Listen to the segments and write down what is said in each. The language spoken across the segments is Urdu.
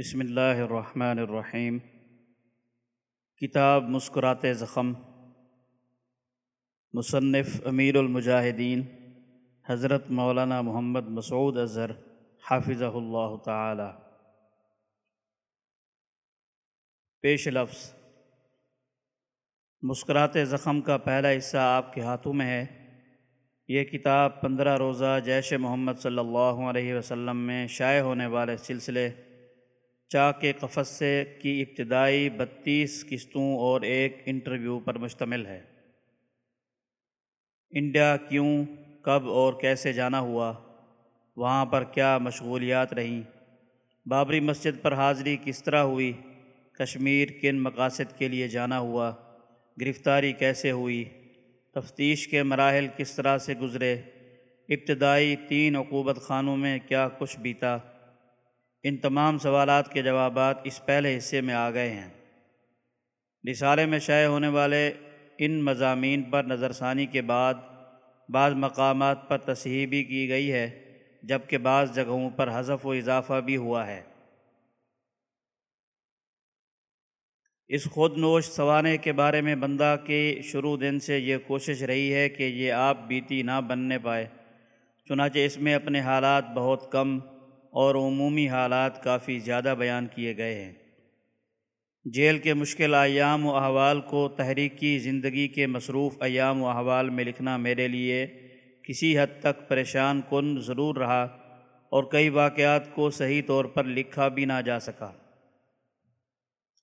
بسم اللہ الرحمن الرحیم۔ کتاب مسکرات زخم۔ مصنف امیر المجاہدین حضرت مولانا محمد مسعود اظہر حافظ اللہ تعالی۔ پیش لفظ۔ مسکرات زخم کا پہلا حصہ آپ کے ہاتھوں میں ہے۔ یہ کتاب پندرہ روزہ جیش محمد صلی اللہ علیہ وسلم میں شائع ہونے والے سلسلے چاک قفص سے کی ابتدائی بتیس قسطوں اور ایک انٹرویو پر مشتمل ہے۔ انڈیا کیوں، کب اور کیسے جانا ہوا، وہاں پر کیا مشغولیات رہیں، بابری مسجد پر حاضری کس طرح ہوئی، کشمیر کن مقاصد کے لیے جانا ہوا، گرفتاری کیسے ہوئی، تفتیش کے مراحل کس طرح سے گزرے، ابتدائی تین عقوبت خانوں میں کیا کچھ بیتا۔ ان تمام سوالات کے جوابات اس پہلے حصے میں آ گئے ہیں۔ رسالے میں شائع ہونے والے ان مضامین پر نظر ثانی کے بعد بعض مقامات پر تصحیح بھی کی گئی ہے، جبکہ بعض جگہوں پر حذف و اضافہ بھی ہوا ہے۔ اس خود نوش سوانے کے بارے میں بندہ کے شروع دن سے یہ کوشش رہی ہے کہ یہ آپ بیتی نہ بننے پائے، چنانچہ اس میں اپنے حالات بہت کم اور عمومی حالات کافی زیادہ بیان کیے گئے ہیں۔ جیل کے مشکل ایام و احوال کو تحریکی زندگی کے مصروف ایام و احوال میں لکھنا میرے لیے کسی حد تک پریشان کن ضرور رہا اور کئی واقعات کو صحیح طور پر لکھا بھی نہ جا سکا۔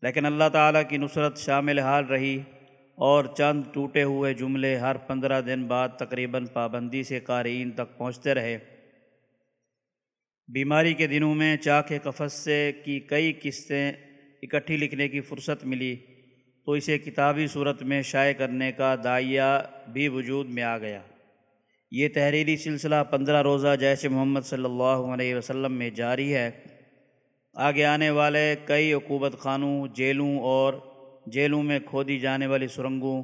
لیکن اللہ تعالیٰ کی نصرت شامل حال رہی اور چند ٹوٹے ہوئے جملے ہر پندرہ دن بعد تقریباً پابندی سے قارئین تک پہنچتے رہے۔ بیماری کے دنوں میں چاک قفص سے کی کئی قسطیں اکٹھی لکھنے کی فرصت ملی، تو اسے کتابی صورت میں شائع کرنے کا دائیہ بھی وجود میں آ گیا۔ یہ تحریری سلسلہ پندرہ روزہ جیش محمد صلی اللہ علیہ وسلم میں جاری ہے۔ آگے آنے والے کئی عقوبت خانوں، جیلوں اور جیلوں میں کھودی جانے والی سرنگوں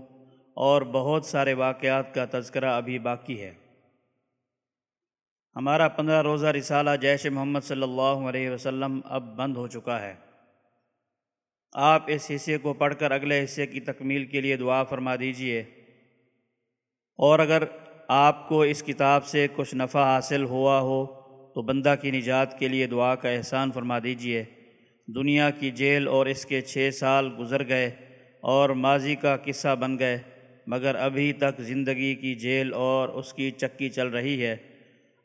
اور بہت سارے واقعات کا تذکرہ ابھی باقی ہے۔ ہمارا پندرہ روزہ رسالہ جیش محمد صلی اللہ علیہ وسلم اب بند ہو چکا ہے۔ آپ اس حصے کو پڑھ کر اگلے حصے کی تکمیل کے لیے دعا فرما دیجیے۔ اور اگر آپ کو اس کتاب سے کچھ نفع حاصل ہوا ہو تو بندہ کی نجات کے لیے دعا کا احسان فرما دیجیے۔ دنیا کی جیل اور اس کے چھ سال گزر گئے اور ماضی کا قصہ بن گئے، مگر ابھی تک زندگی کی جیل اور اس کی چکی چل رہی ہے۔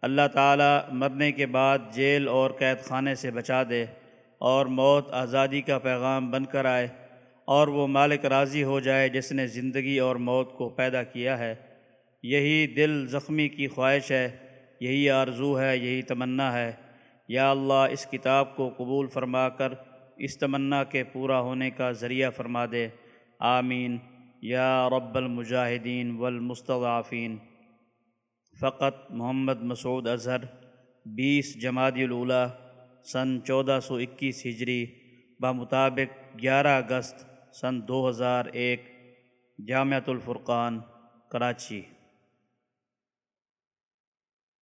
اللہ تعالیٰ مرنے کے بعد جیل اور قید خانے سے بچا دے اور موت آزادی کا پیغام بن کر آئے اور وہ مالک راضی ہو جائے جس نے زندگی اور موت کو پیدا کیا ہے۔ یہی دل زخمی کی خواہش ہے، یہی آرزو ہے، یہی تمنا ہے۔ یا اللہ، اس کتاب کو قبول فرما کر اس تمنا کے پورا ہونے کا ذریعہ فرما دے۔ آمین۔ یا رب المجاہدین والمستضعفین۔ فقط محمد مسعود اظہر، بیس جمادی الاولا سن چودہ سو اکیس ہجری، بمطابق گیارہ اگست سن دو ہزار ایک، جامعۃ الفرقان، کراچی۔